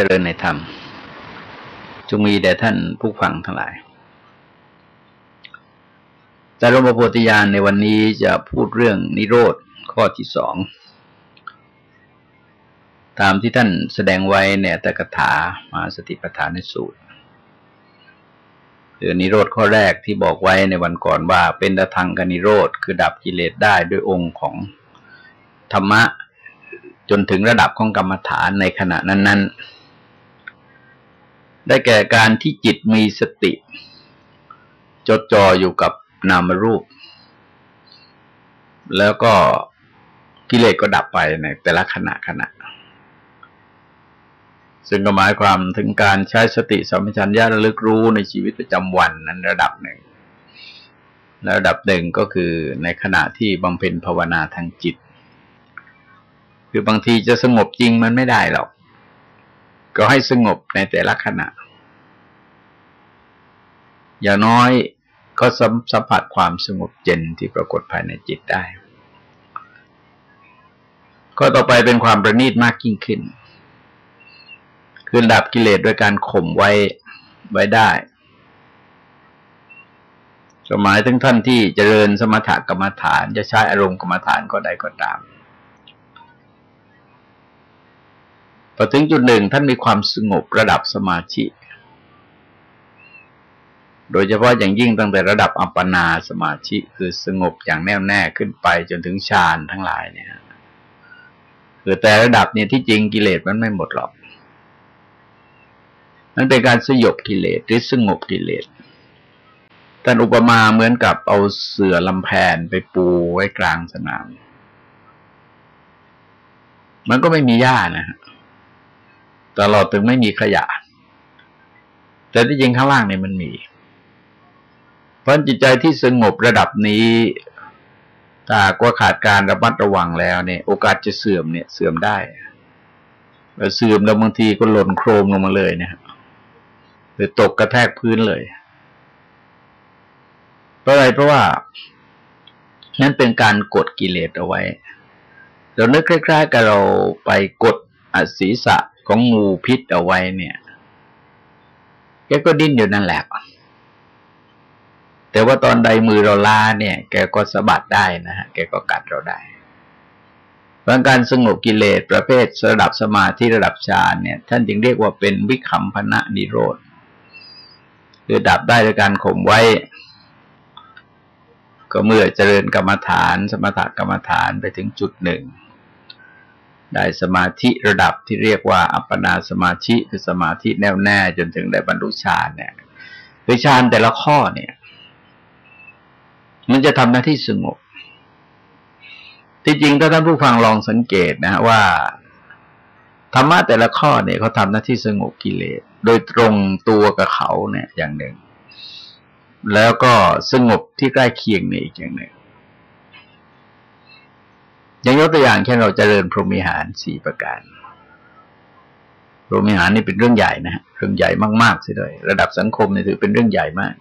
เจริญในธรรมจงมีแด่ท่านผู้ฟังทั้งหลาย แต่หลวงพ่อโพธิญาณในวันนี้จะพูดเรื่องนิโรธข้อที่สอง ตามที่ท่านแสดงไว้ในตกถามาสติปัฏฐานในสูตรคือนิโรธข้อแรกที่บอกไว้ในวันก่อนว่า เป็นตะทังกนิโรธคือดับกิเลสได้ด้วยองค์ของธรรมะ จนถึงระดับของกรรมฐานในขณะนั้น ๆ ได้แก่การที่จิตมีสติ จดจ่ออยู่กับนามรูป แล้วก็กิเลสก็ดับไปในแต่ละขณะขณะ ซึ่งก็หมายความถึงการใช้สติสัมปชัญญะระลึกรู้ในชีวิตประจำวันนั้นระดับหนึ่งระดับหนึ่งก็คือในขณะที่บำเพ็ญภาวนาทางจิต คือบางทีจะสงบจริงมันไม่ได้หรอก ก็ให้สงบในแต่ละขณะ อย่างน้อยก็สัมผัสความสงบเย็นที่ปรากฏภายในจิตได้ ก็ต่อไปเป็นความประณีตมากยิ่งขึ้น คือดับกิเลสด้วยการข่มไว้ไว้ได้สมัยถึงท่านที่เจริญสมถกรรมฐาน จะใช้อารมณ์กรรมฐานก็ได้ก็ตามพอถึงจุดหนึ่งท่านมีความสงบระดับสมาธิ โดยเฉพาะอย่างยิ่งตั้งแต่ระดับอัปปนาสมาธิคือสงบอย่างแน่วแน่ขึ้นไปจนถึงฌานทั้งหลายเนี่ยคือแต่ระดับเนี่ยที่จริงกิเลสมันไม่หมดหรอกมันเป็นการสยบกิเลสหรือสงบกิเลสท่านอุปมาเหมือนกับเอาเสื่อลำแพนไปปูไว้กลางสนาม มันก็ไม่มีหญ้านะฮะตลอดถึงไม่มีขยะ แต่ที่จริงข้างล่างเนี่ยมันมี ราะจิตใจที่สงบระดับนี้ถ้าว่าขาดการระมัดระวังแล้วเนี่ย โอกาสจะเสื่อมเนี่ยเสื่อมได้เสื่อมแล้วบางทีก็หล่นโครมลงมาเลยเนี่ยหรือตกกระแทกพื้นเลยเพราะอะไรเพราะว่า นั่นเป็นการกดกิเลสเอาไว้ เรานึกคล้ายๆกับเราไปกดอศีสะของงูพิษเอาไว้เนี่ยแกก็ดิ้นอยู่นั่นแหละ แต่ว่าตอนใดมือเราล้าเนี่ย แกก็สะบัดได้นะฮะ แกก็กัดเราได้บางการสงบกิเลสประเภทระดับสมาธิระดับฌานเนี่ย ท่านจึงเรียกว่าเป็นวิคัมพนะนิโรธ คือดับได้ด้วยการข่มไว้ ก็เมื่อเจริญกรรมฐาน สมถกรรมฐานไปถึงจุดหนึ่ง ได้สมาธิระดับที่เรียกว่า อัปปนาสมาธิคือสมาธิแน่วแน่จนถึงได้บรรลุฌานเนี่ยคือฌานแต่ละข้อเนี่ย มันจะทำหน้าที่สงบ ที่จริงถ้าท่านผู้ฟังลองสังเกตนะว่าธรรมะแต่ละข้อเนี่ยเขาทำหน้าที่สงบกิเลส โดยตรงตัวกับเขาเนี่ยอย่างหนึ่ง แล้วก็สงบที่ใกล้เคียงในอีกอย่างหนึ่งอย่างยกตัวอย่างเช่นเราจเจริญพรหมิหารสี่ประการพรหมิหารนี่เป็นเรื่องใหญ่นะเรื่องใหญ่มากๆสิเลยระดับสังคมเนี่ยถือเป็นเรื่องใหญ่มาก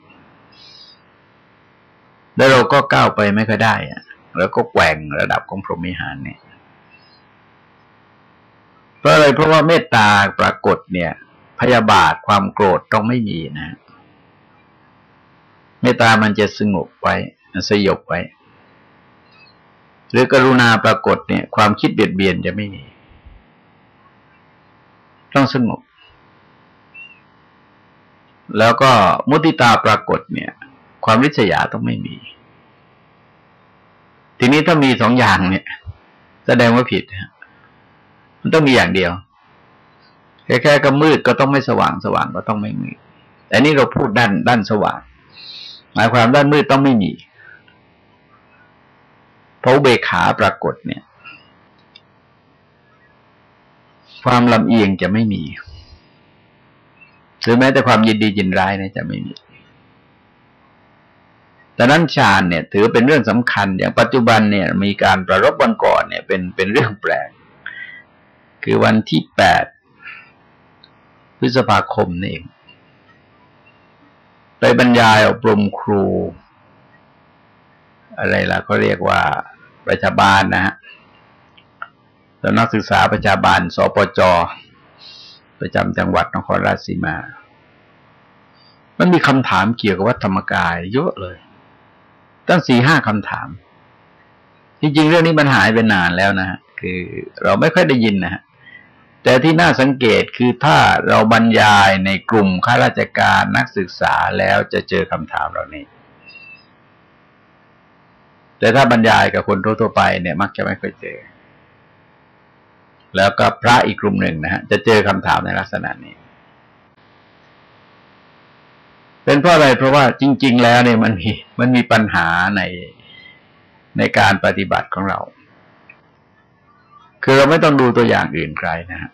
แล้วเราก็ก้าวไปไม่ค่อยได้อะแล้วก็แกว่งระดับของพรหมิหารเนี่ยเพราะอะไรเพราะว่าเมตตาปรากฏเนี่ย พยาบาทความโกรธต้องไม่มีนะเมตตามันจะสงบไว้สยบไว้ หรือกรุณาปรากฏเนี่ย ความคิดเบียดเบียนจะไม่มี ต้องสงบ แล้วก็มุติตาปรากฏเนี่ย ความริษยาต้องไม่มี ทีนี้ถ้ามีสองอย่างเนี่ย แสดงว่าผิดมันต้องมีอย่างเดียวแค่แค่ก็มืดก็ต้องไม่สว่างสว่างก็ต้องไม่มืดแต่นี่เราพูดด้านด้านสว่าง หมายความด้านมืดต้องไม่มีเพราะเบขาปรากฏเนี่ย ความลำเอียงจะไม่มีหรือแม้แต่ความยินดียินร้ายเนี่ยจะไม่มี ดังนั้นฌานเนี่ย ถือเป็นเรื่องสำคัญ อย่างปัจจุบันเนี่ย มีการประรบวันก่อนเนี่ย เป็นเป็นเรื่องแปลก คือวันที่แปดพฤษภาคมนี่เองไปบรรยายอบรมครู อะไรล่ะเขาเรียกว่าประชาบาลนะฮะแล้วนักศึกษาประชาบาล สปจ ประจำจังหวัดนครราชสีมา มันมีคำถามเกี่ยวกับวัดธรรมกายเยอะเลย ตั้งสี่ห้าคำถาม จริงๆ เรื่องนี้มันหายไปนานแล้วนะฮะคือเราไม่ค่อยได้ยินนะฮะแต่ที่น่าสังเกตคือถ้าเราบรรยายในกลุ่มข้าราชการนักศึกษาแล้วจะเจอคำถามเหล่านี้ แต่ถ้าบรรยายกับคนทั่วไปเนี่ย มักจะไม่ค่อยเจอ แล้วก็พระอีกกลุ่มหนึ่งนะฮะจะเจอคำถามในลักษณะนี้ เป็นเพราะอะไรเพราะว่าจริง ๆ แล้วเนี่ยมันมีมันมีปัญหาในในการปฏิบัติของเรา คือเราไม่ต้องดูตัวอย่างอื่นไกลนะฮะ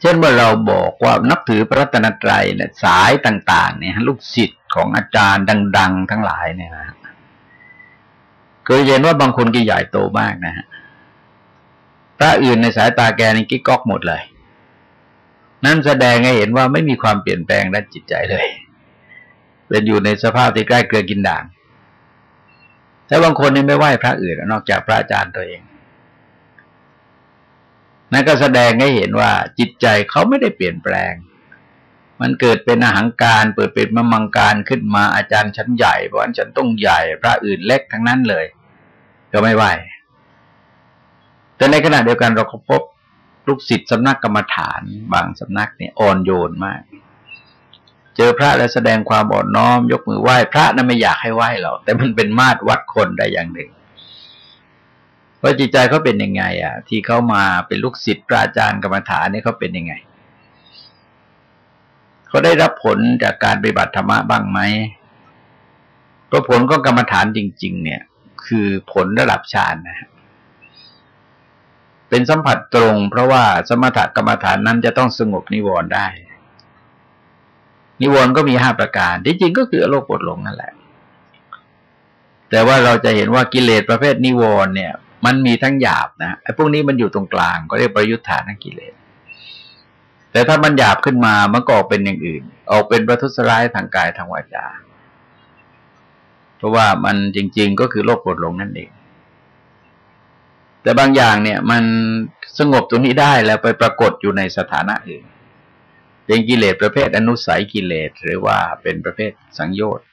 เช่นว่าเราบอกว่านับถือพระรัตนตรัยเนี่ยสายต่าง ๆ เนี่ยลูกศิษย์ของอาจารย์ดัง ๆ ทั้งหลายเนี่ยนะเคยเห็นว่าบางคนก็ใหญ่โตมากนะฮะพระอื่นในสายตาแกนี่กิ๊กก๊อกหมดเลย นั่นแสดงให้เห็นว่าไม่มีความเปลี่ยนแปลงด้านจิตใจเลย เป็นอยู่ในสภาพที่ใกล้เกลือกินด่าง แต่บางคนนี่ไม่ไหว้พระอื่นนอกจากพระอาจารย์ตัวเอง นั่นก็แสดงให้เห็นว่าจิตใจเขาไม่ได้เปลี่ยนแปลง มันเกิดเป็นอาหางการเปิดเป็นมมังการขึ้นมาอาจารย์ชั้นใหญ่เพราะฉันต้องใหญ่ พระอื่นเล็กทั้งนั้นเลย ก็ไม่ไหวแต่ในขณะเดียวกันเราก็พบ ลูกศิษย์สำนักกรรมฐาน บางสำนักเนี่ยอ่อนโยนมาก เจอพระแล้วแสดงความอ่อนน้อม ยกมือไหว้ พระนั้นไม่อยากให้ไหว้หรอกแต่มันเป็นมาตรวัดคนได้อย่างหนึ่งว่าจิตใจเขาเป็นยังไง อะ ที่เขามาเป็นลูกศิษย์พระอาจารย์กรรมฐานนี่เขาเป็นยังไงเขาได้รับผลจากการปฏิบัติธรรมะบ้างไหมก็ผลก็กรรมฐานจริง ๆ เนี่ย คือผลระดับฌานนะ เป็นสัมผัสตรง เพราะว่าสมถกรรมฐานนั้นจะต้องสงบนิวรณ์ได้ นิวรณ์ก็มีห้าประการ ที่จริงก็คือโลกปวดหลงนั่นแหละ แต่ว่าเราจะเห็นว่ากิเลสประเภทนิวรณ์เนี่ย มันมีทั้งหยาบนะไอ้พวกนี้มันอยู่ตรงกลาง ก็เรียกประยุทธานักิเลส แต่ถ้ามันหยาบขึ้นมามันก็ออกเป็นอย่างอื่น ออกเป็นประทุษร้ายทางกายทางวาจาเพราะว่ามันจริง ๆ ก็คือโลกปวดหลงนั่นเอง แต่บางอย่างเนี่ยมันสงบตรงนี้ได้แล้วไปปรากฏอยู่ในสถานะอื่นเป็นกิเลสประเภทอนุสัยกิเลสหรือว่าเป็นประเภทสังโยชน์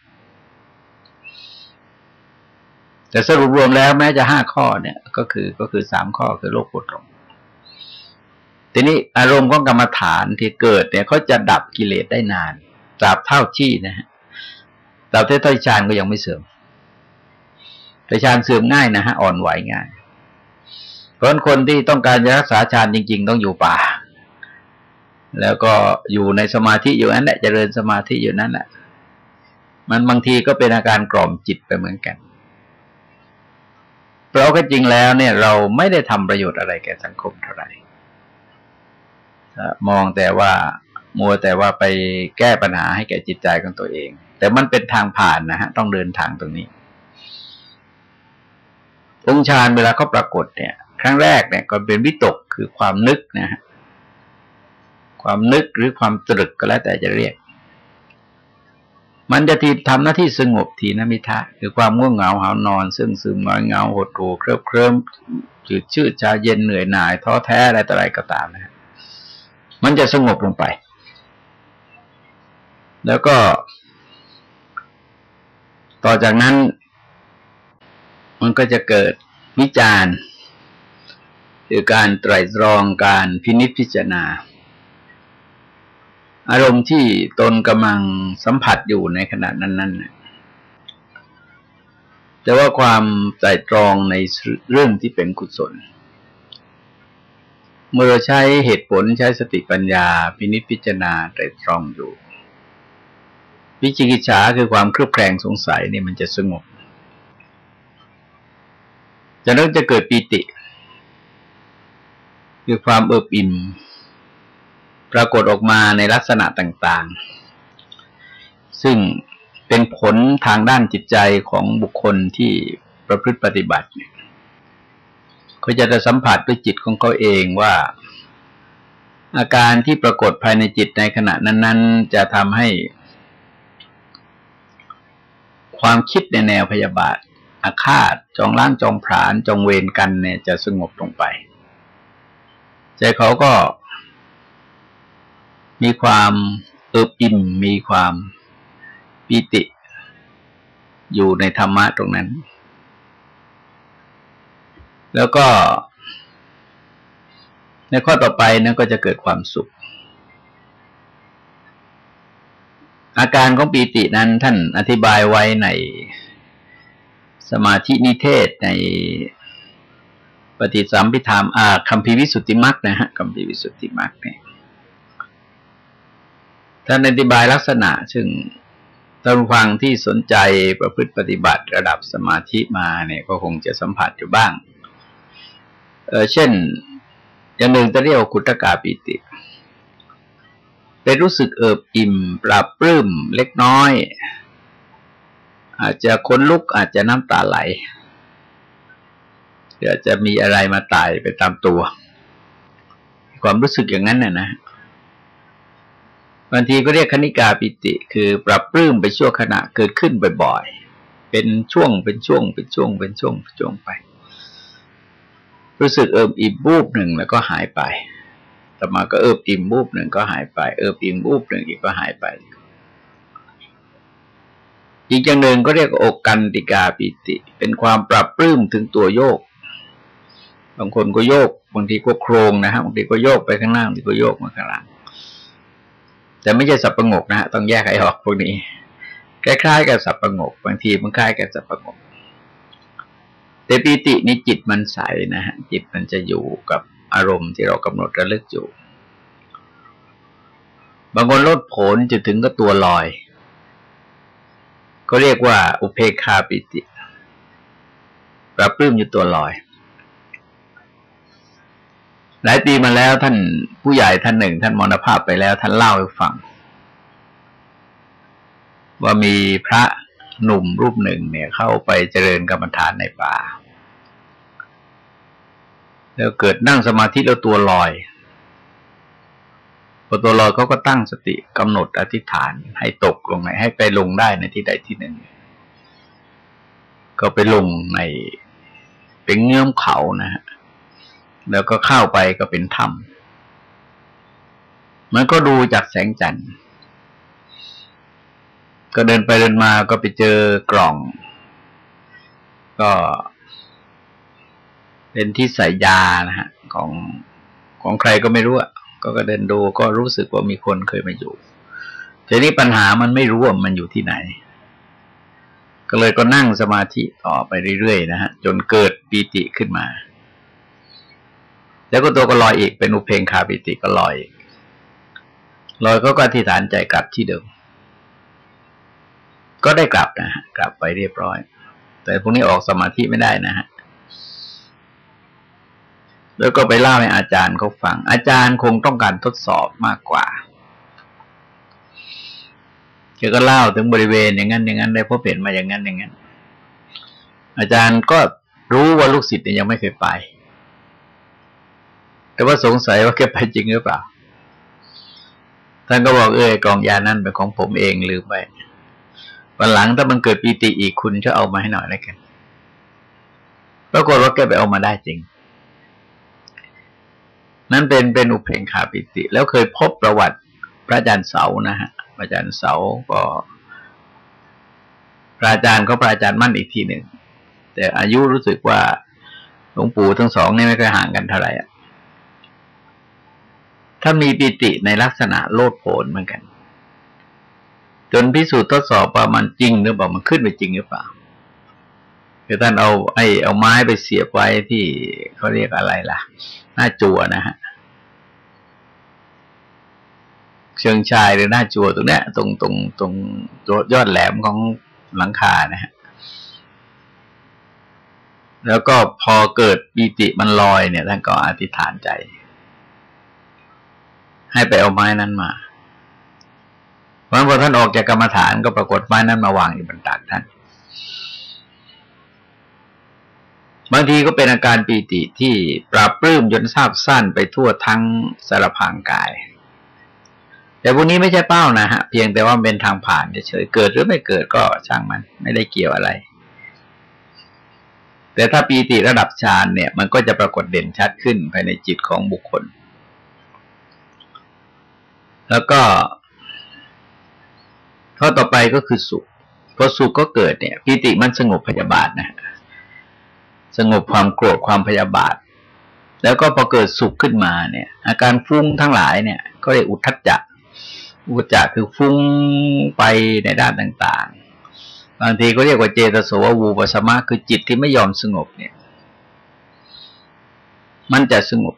แต่สรุปรวมแล้วแม้จะห้าข้อเนี่ย ก็คือก็คือสามข้อคือโลกปวดลงทีนี้อารมณ์ของกรรมฐานที่เกิดเนี่ยเขาจะดับกิเลสได้นานตราบเท่าที่นะฮะตราบเท่าที่ฌานก็ยังไม่เสื่อมแต่ฌานเสื่อมง่ายนะฮะอ่อนไหวง่าย เพราะคนที่ต้องการจะรักษาฌานจริง ๆ ต้องอยู่ป่า แล้วก็อยู่ในสมาธิอยู่นั้นแหละเจริญสมาธิอยู่นั้นแหละมันบางทีก็เป็นอาการกล่อมจิตไปเหมือนกัน เพราะก็จริงแล้วเนี่ย เราไม่ได้ทำประโยชน์อะไรแก่สังคมเท่าไหร่มองแต่ว่ามัวแต่ว่าไปแก้ปัญหาให้แก่จิตใจของตัวเอง แต่มันเป็นทางผ่านนะฮะ ต้องเดินทางตรงนี้ องค์ฌานเวลาเขาปรากฏเนี่ย รั้งแรกเนี่ยก็เป็นวิตกคือความนึกนะฮะความนึกหรือความตรึกก็แล้วแต่จะเรียก มันจะทีทำหน้าที่สงบทีนมิทะคือความง่วงเหงาหานอน ซึ่งซึมงอยเงาหดหูเคลิ้มเคลิ้มจืดชืดชาเย็นเหนื่อยหน่ายท้อแท้อะไรต่ออะไรก็ตามนะมันจะสงบลงไป แล้วก็ ต่อจากนั้น มันก็จะเกิดวิจารณ์ คือการไตรตรองการพินิจพิจารณา อารมณ์ที่ตนกำลังสัมผัสอยู่ในขณะนั้นๆแต่ว่าความใจตรองในเรื่องที่เป็นกุศล เมื่อเราใช้เหตุผลใช้สติปัญญา พินิจพิจารณาใจตรองอยู่ วิจิกิจฉาคือความเครือบแคลงสงสัยนี่มันจะสงบจากนั้นจะเกิดปีติ คือความเอิบอิ่ม ปรากฏออกมาในลักษณะต่างๆ ซึ่งเป็นผลทางด้านจิตใจของบุคคลที่ประพฤติปฏิบัติเขาจะได้สัมผัสด้วยจิตของเขาเองว่า อาการที่ปรากฏภายในจิตในขณะนั้น ๆ จะทำให้ ความคิดในแนวพยาบาทอาฆาต จองล้างจองผาน จองเวรกันเนี่ยจะสงบลงไป ใจเขาก็มีความเอิบอิ่มมีความปิติ อยู่ในธรรมะตรงนั้น แล้วก็ ในข้อต่อไปนั้นก็จะเกิดความสุข อาการของปีตินั้นท่านอธิบายไว้ในสมาธินิเทศใน ปฏิสัมพิธามอาคัมภีวิสุทธิมักนะฮะคัมภีวิสุทธิมักเนี่ยท่านอธิบายลักษณะ ซึ่งท่านฟังที่สนใจประพฤติปฏิบัติระดับสมาธิมาเนี่ยก็คงจะสัมผัสอยู่บ้าง เออเช่น อย่างหนึ่งจะเรียกว่ากุตกาปิติเป็นรู้สึกเอิบอิ่ม ปราบปลื้มเล็กน้อย อาจจะคนลุกอาจจะน้ำตาไหล อาจจะมีอะไรมาตายไปตามตัว ความรู้สึกอย่างนั้นน่ะนะบางทีก็เรียกคณิกาปิติ คือปรับปลื้มไปชั่วขณะเกิดขึ้นบ่อยๆ เป็นช่วงเป็นช่วงเป็นช่วงเป็นช่วงเป็นช่วงไป รู้สึกเอิบอิ่มบูบหนึ่งแล้วก็หายไป ต่อมาก็เอิบอิ่มบูบหนึ่งก็หายไป เอิบอิ่มบูบหนึ่งอีกก็หายไป อีกอย่างหนึ่งก็เรียกอกกันติกาปิติ เป็นความปรับปลื้มถึงตัวโยก บางคนก็โยก บางทีก็โครงนะฮะบางทีก็โยกไปข้างหน้าบางทีก็โยกมาข้างหลังแต่ไม่ใช่สับประงกนะฮะต้องแยกให้ออกพวกนี้คล้ายๆกับสับประงกบางทีมันคล้ายกับสับประงกแต่ปีตินี้จิตมันใสนะฮะจิตมันจะอยู่กับอารมณ์ที่เรากำหนดระลึกอยู่ บางคนลดผลจะถึงก็ตัวลอย ก็เรียกว่า อุเพคาปิติปรับปลื้มอยู่ตัวลอย หลายปีมาแล้วท่านผู้ใหญ่ท่านหนึ่ง ท่านมรณภาพไปแล้ว ท่านเล่าให้ฟัง ว่ามีพระหนุ่มรูปหนึ่งเนี่ยเข้าไปเจริญกรรมฐานในป่า แล้วเกิดนั่งสมาธิแล้วตัวลอยพอตัวลอยเขาก็ตั้งสติกำหนดอธิษฐานให้ตกลงไหนให้ไปลงได้ในที่ใดที่หนึ่ง ก็ไปลงในเป็นเงื่อมเขานะฮะ แล้วก็เข้าไปก็เป็นถ้ำมันก็ดูจากแสงจันทร์ ก็เดินไปเดินมาก็ไปเจอกล่อง ก็เป็นที่ใส่ยานะฮะ ของของใครก็ไม่รู้อะก็ก็เดินดูก็รู้สึกว่ามีคนเคยมาอยู่ทีนี้ปัญหามันไม่รู้ว่ามันอยู่ที่ไหน ก็เลยก็นั่งสมาธิต่อไปเรื่อยๆนะฮะ จนเกิดปีติขึ้นมา แล้วก็ตัวก็ลอยอีกเป็นอุเพงคาปิติก็ลอยอลอยก็ก็อธิษฐานใจกลับที่เดิม ก็ได้กลับนะฮะกลับไปเรียบร้อย แต่พวกนี้ออกสมาธิไม่ได้นะฮะแล้วก็ไปเล่าให้อาจารย์เขาฟัง อาจารย์คงต้องการทดสอบมากกว่าแกก็เล่าถึงบริเวณอย่างนั้น อย่างนั้นได้พบเห็นมาอย่างนั้นอย่างนั้น อาจารย์ก็รู้ว่าลูกศิษย์ยังไม่เคยไป แต่ว่าสงสัยว่าแกไปจริงหรือเปล่า ท่านก็บอกเออกองยานั่นเป็นของผมเองลืมไปวันหลังถ้ามันเกิดปีติอีกคุณจะเอามาให้หน่อยแล้วกันปรากฏว่าแกไปเอามาได้จริง นั่นเป็นเป็นอุเพงขาปิติ แล้วเคยพบประวัติพระอาจารย์เสานะฮะพระอาจารย์เสาก็พระอาจารย์ก็พระอาจารย์มั่นอีกทีหนึ่ง แต่อายุรู้สึกว่าหลวงปู่ทั้งสองนี่ไม่เคยห่างกันเท่าไหร่อะ ถ้ามีปิติในลักษณะโลดโผนเหมือนกัน จนพิสูจน์ทดสอบว่ามันจริงหรือเปล่ามันขึ้นไปจริงหรือเปล่าคือท่านเอาไอ้เอาไม้ไปเสียบไว้ที่เขาเรียกอะไรล่ะ หน้าจัวนะฮะเชิงชายหรือหน้าจัวตรงเนี้ยตรงตรงตรงยอดแหลมของหลังคานะฮะแล้วก็พอเกิดปีติมันลอยเนี่ยท่านก็อธิษฐานใจ ให้ไปเอาไม้นั้นมาเพราะพอท่านออกจากกรรมฐานก็ปรากฏไม้นั้นมาวางอยู่บนตักท่าน บางทีก็เป็นอาการปีติที่ปราบปลื้มจนทราบสั้นไปทั่วทั้งสารพางกาย แต่พวกนี้ไม่ใช่เป้านะฮะ เพียงแต่ว่าเป็นทางผ่านเฉยเกิดหรือไม่เกิดก็ช่างมัน ไม่ได้เกี่ยวอะไร แต่ถ้าปีติระดับฌานเนี่ย มันก็จะปรากฏเด่นชัดขึ้นภายในจิตของบุคคล แล้วก็ ข้อต่อไปก็คือสุขพอสุขก็เกิดเนี่ยปิติมันสงบพยาบาทนะสงบความโกรธความพยาบาท แล้วก็พอเกิดสุขขึ้นมาเนี่ย อาการฟุ้งทั้งหลายเนี่ย ก็เรียกอุทธัจจะอุทธัจจะคือฟุ้งไปในด้านต่าง ๆ บางทีก็เรียกว่าเจตโสววูปสมะคือจิตที่ไม่ยอมสงบเนี่ย มันจะสงบ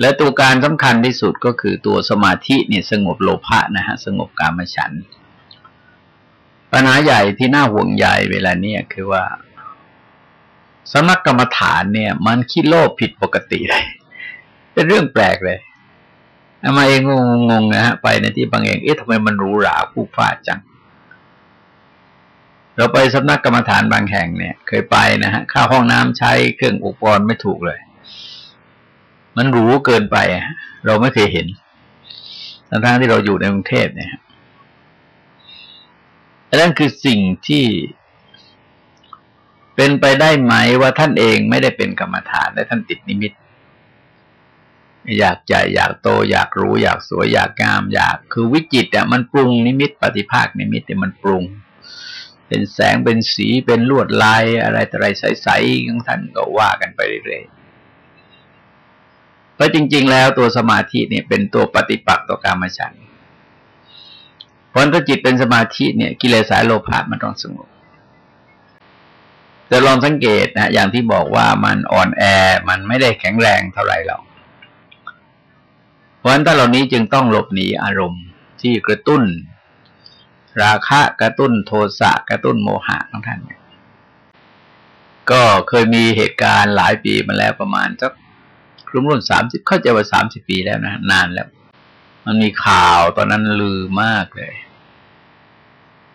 และตัวการสำคัญที่สุดก็คือตัวสมาธิเนี่ยสงบโลภะนะฮะสงบกามฉัน ปัญหาใหญ่ที่น่าห่วงใยเวลาเนี้ยคือว่าสำนักกรรมฐานเนี่ย มันคิดโลภผิดปกติเลย เป็นเรื่องแปลกเลยอามาเองงงๆนะฮะไปในที่บางเองเอ๊ะทำไมมันหรูหราผู้ฟ้าจัง เราไปสำนักกรรมฐานบางแห่งเนี่ย เคยไปนะฮะเข้าห้องน้ำใช้เครื่องอุปกรณ์ไม่ถูกเลย มันหรูเกินไป เราไม่เคยเห็นทั้งที่เราอยู่ในกรุงเทพเนี่ยนั่นคือสิ่งที่เป็นไปได้ไหมว่าท่านเองไม่ได้เป็นกรรมฐานและท่านติดนิมิต อยากใหญ่อยากโต อยากรู้ อยากสวย อยากงาม อยาก คือวิจิตอะมันปรุงนิมิต ปฏิภาคนิมิตเนี่มันปรุง เป็นแสงเป็นสีเป็นลวดลายอะไรแต่ไรใสๆของท่านก็ว่ากันไปเรื่อยๆ เพราะจริง ๆ แล้วตัวสมาธิเนี่ยเป็นตัวปฏิปักษ์ต่อการมฉันเพราะถ้าจิตเป็นสมาธิเนี่ย กิเลสสายโลภะมันต้องสงบแต่ลองสังเกตนะอย่างที่บอกว่ามันอ่อนแอมันไม่ได้แข็งแรงเท่าไหร่หรอกเพราะฉะนั้นถ้าเหล่านี้จึงต้องหลบหนีอารมณ์ที่กระตุ้น ราคะกระตุ้นโทสะกระตุ้นโมหะของท่านก็เคยมีเหตุการณ์หลายปีมาแล้วประมาณสัก รุ่มรุ่นสามสิบเข้าใจว่าสามสิบปีแล้วนะนานแล้ว มันมีข่าวตอนนั้นลือมากเลย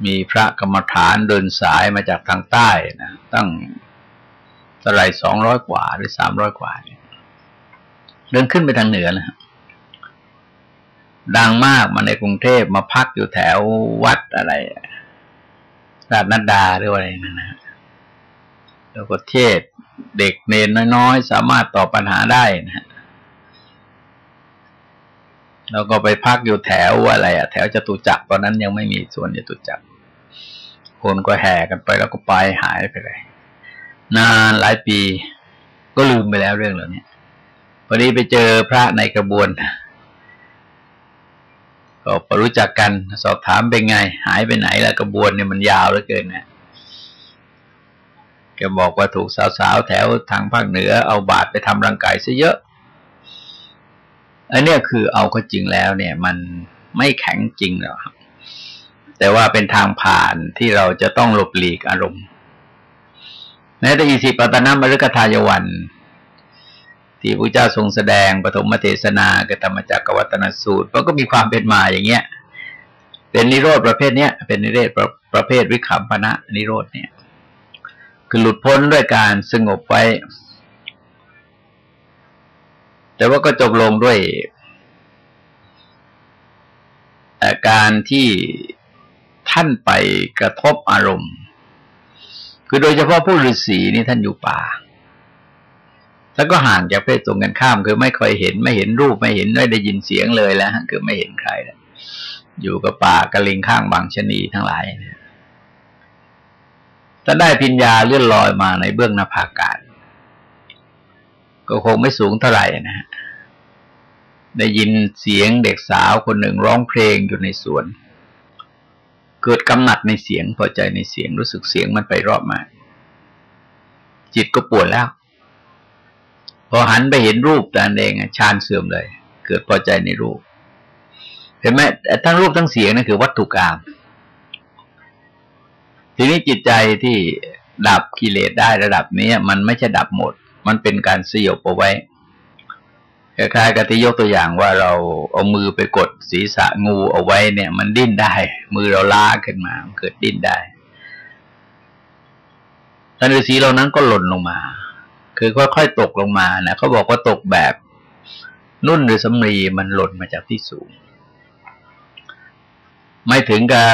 มีพระกรรมฐานเดินสายมาจากทางใต้นะตั้งสลายสองร้อยกว่าหรือสามร้อยกว่าเนี่ยเดินขึ้นไปทางเหนือนะดังมากมาในกรุงเทพมาพักอยู่แถววัดอะไรราชนัดดาหรืออะไรนั่นนะแล้วก็เทศ เด็กเนนน้อยๆ สามารถตอบปัญหาได้นะแล้วก็ไปพักอยู่แถวอะไรอะแถวจตุจักรตอนนั้นยังไม่มีส่วนจตุจักรคนก็แห่กันไปแล้วก็ไปหายไปเลยนานหลายปีก็ลืมไปแล้วเรื่องเหล่านี้พอดีไปเจอพระในกระบวน ก็รู้จักกันสอบถามเป็นไง หายไปไหนแล้วกระบวนเนี่ยมันยาวเหลือเกินนะ แกบอกว่าถูกสาวๆแถวทางภาคเหนือเอาบาดไปทำร่างกายซะเยอะ อันนี้คือเอาก็จริงแล้วเนี่ย มันไม่แข็งจริงหรอกแต่ว่าเป็นทางผ่านที่เราจะต้องหลบหลีกอารมณ์ในตีสิปตนามฤกทายวัน ที่พระเจ้าทรงแสดงปฐมเทศนากธรรมจักรวัตนสูตรมันก็มีความเป็นมาอย่างเงี้ย เป็นนิโรธประเภทเนี้ยเป็นนิเรศประประเภทวิคัมพนะนิโรธเนี่ย คือหลุดพ้นด้วยการสงบไว้ แต่ว่าก็จบลงด้วยอาการที่ท่านไปกระทบอารมณ์ คือโดยเฉพาะผู้ฤาษีนี่ท่านอยู่ป่า แล้วก็ห่างจากเพศตรงกันข้าม คือไม่ค่อยเห็น ไม่เห็นรูปไม่เห็นไม่ได้ยินเสียงเลยแล้วคือไม่เห็นใครแล้วอยู่กับป่ากระลิงข้างบางชนีทั้งหลายเนี่ย ถ้าได้พิญญาเลื่อนลอยมาในเบื้องนภาอากาศ ก็คงไม่สูงเท่าไหร่นะฮะได้ยินเสียงเด็กสาวคนหนึ่งร้องเพลงอยู่ในสวน เกิดกำหนัดในเสียงพอใจในเสียงรู้สึกเสียงมันไปรอบมาจิตก็ปวดแล้ว พอหันไปเห็นรูปแต่เองชานเสื่อมเลย เกิดพอใจในรูปเห็นไหมทั้งรูปทั้งเสียงนั่นคือวัตถุกรรม ทีนี้จิตใจที่ดับกิเลสได้ระดับนี้มันไม่ใช่ดับหมด มันเป็นการสยบเอาไว้คล้ายๆกับที่ยกตัวอย่างว่าเราเอามือไปกดศีรษะงูเอาไว้เนี่ย มันดิ้นได้ มือเราล้าขึ้นมาเกิดดิ้นได้ท่านฤาษีเหล่านั้นก็หล่นลงมา คือค่อยๆตกลงมานะเขาบอกว่าตกแบบนุ่นหรือสำรีมันหล่นมาจากที่สูง ไม่ถึงกับ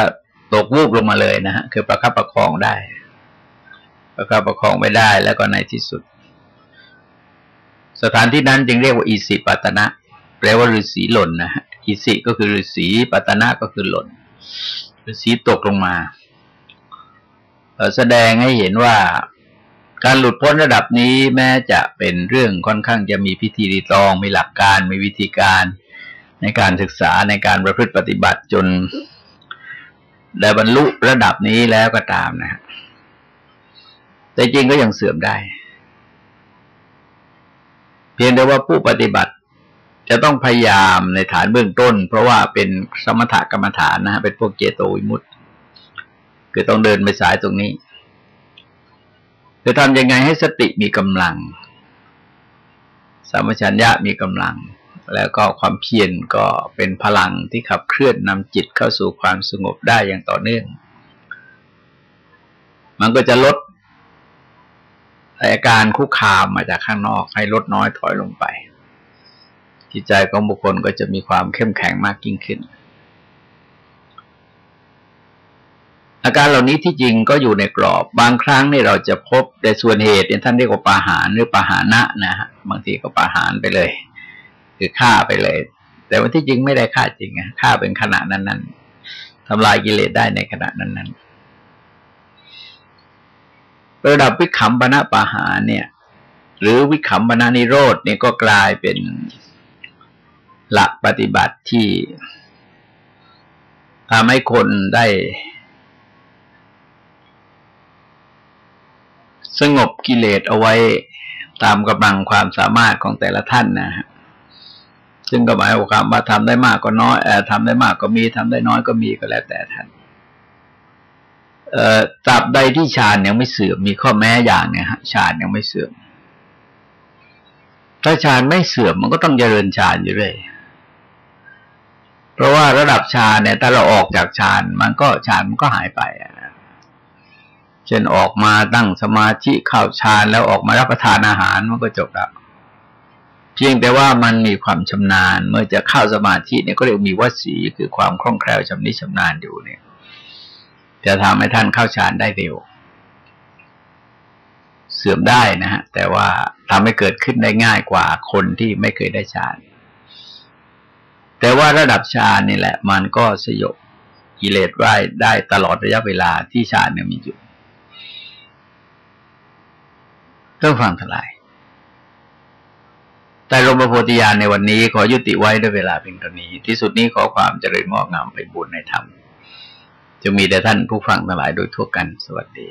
ตกวูบลงมาเลยนะฮะคือประคับประคองได้ ประคับประคองไปได้แล้วก็ในที่สุด สถานที่นั้นจึงเรียกว่าอิสิปตนะ แปลว่าฤาษีหล่นนะฮะอิสิก็คือฤาษีปัตนะก็คือหล่นฤาษีตกลงมาแสดงให้เห็นว่าการหลุดพ้นระดับนี้แม้จะเป็นเรื่องค่อนข้างจะมีพิธีรีตอง มีหลักการ มีวิธีการในการศึกษาในการประพฤติปฏิบัติจน ได้บรรลุระดับนี้แล้วก็ตามนะแต่จริงก็ยังเสื่อมได้ เพียงแต่ว่าผู้ปฏิบัติจะต้องพยายามในฐานเบื้องต้น เพราะว่าเป็นสมถกรรมฐานนะฮะเป็นพวกเจโตวิมุตต์คือต้องเดินไปสายตรงนี้จะทำยังไงให้สติมีกำลังสมัชัญญะมีกำลัง แล้วก็ความเพียรก็เป็นพลังที่ขับเคลื่อนนำจิตเข้าสู่ความสงบได้อย่างต่อเนื่อง มันก็จะลดอาการคุกคามมาจากข้างนอกให้ลดน้อยถอยลงไป จิตใจของบุคคลก็จะมีความเข้มแข็งมากยิ่งขึ้น อาการเหล่านี้ที่จริงก็อยู่ในกรอบ บางครั้งนี่เราจะพบแต่ส่วนเหตุท่านเรียกว่าปาหารหรือปาหานะนะฮะบางทีก็ปาหารไปเลย คือฆ่าไปเลย แต่ว่าที่จริงไม่ได้ฆ่าจริงอะฆ่าเป็นขณะนั้นๆทำลายกิเลสได้ในขณะนั้นๆระดับวิขำปณะปาหาเนี่ย หรือวิขำปณะนิโรธเนี่ยก็กลายเป็นหลักปฏิบัติที่ทำให้คนได้ สงบกิเลสเอาไว้ตามกำลังความสามารถของแต่ละท่านนะฮะ ซึ่งก็หมายความว่าทำได้มากก็น้อยทำได้มากก็มีทำได้น้อยก็มีก็แล้วแต่ท่านเอ่อตราบใดที่ฌานยังไม่เสื่อมมีข้อแม้อย่างเนี่ยฮะฌานยังไม่เสื่อม ถ้าฌานไม่เสื่อมมันก็ต้องเจริญฌานอยู่เรื่อยเพราะว่าระดับฌานเนี่ยถ้าเราออกจากฌานมันก็ฌานมันก็หายไปอะเช่นออกมาตั้งสมาธิเข้าฌานแล้วออกมารับประทานอาหารมันก็จบแล้ว พียงแต่ว่ามันมีความชำนาญ เมื่อจะเข้าสมาธิเนี่ยก็เรียกมีวสีคือความคล่องแคล่วชำนิชำนาญอยู่เนี่ย จะทำให้ท่านเข้าฌานได้เร็ว เสื่อมได้นะฮะแต่ว่าทำให้เกิดขึ้นได้ง่ายกว่าคนที่ไม่เคยได้ฌานแต่ว่าระดับฌานนี่แหละ มันก็สยบกิเลสไว้ได้ตลอดระยะเวลาที่ฌานเนี่ยมีอยู่เพื่อฟังทลาย แต่ลมประโพธิญาณในวันนี้ขอยุติไว้ด้วยเวลาเพียงเท่านี้ ที่สุดนี้ขอความเจริญงอกงามไปบุญในธรรมจะมีแต่ท่านผู้ฟังทั้งหลายโดยทั่วกันสวัสดี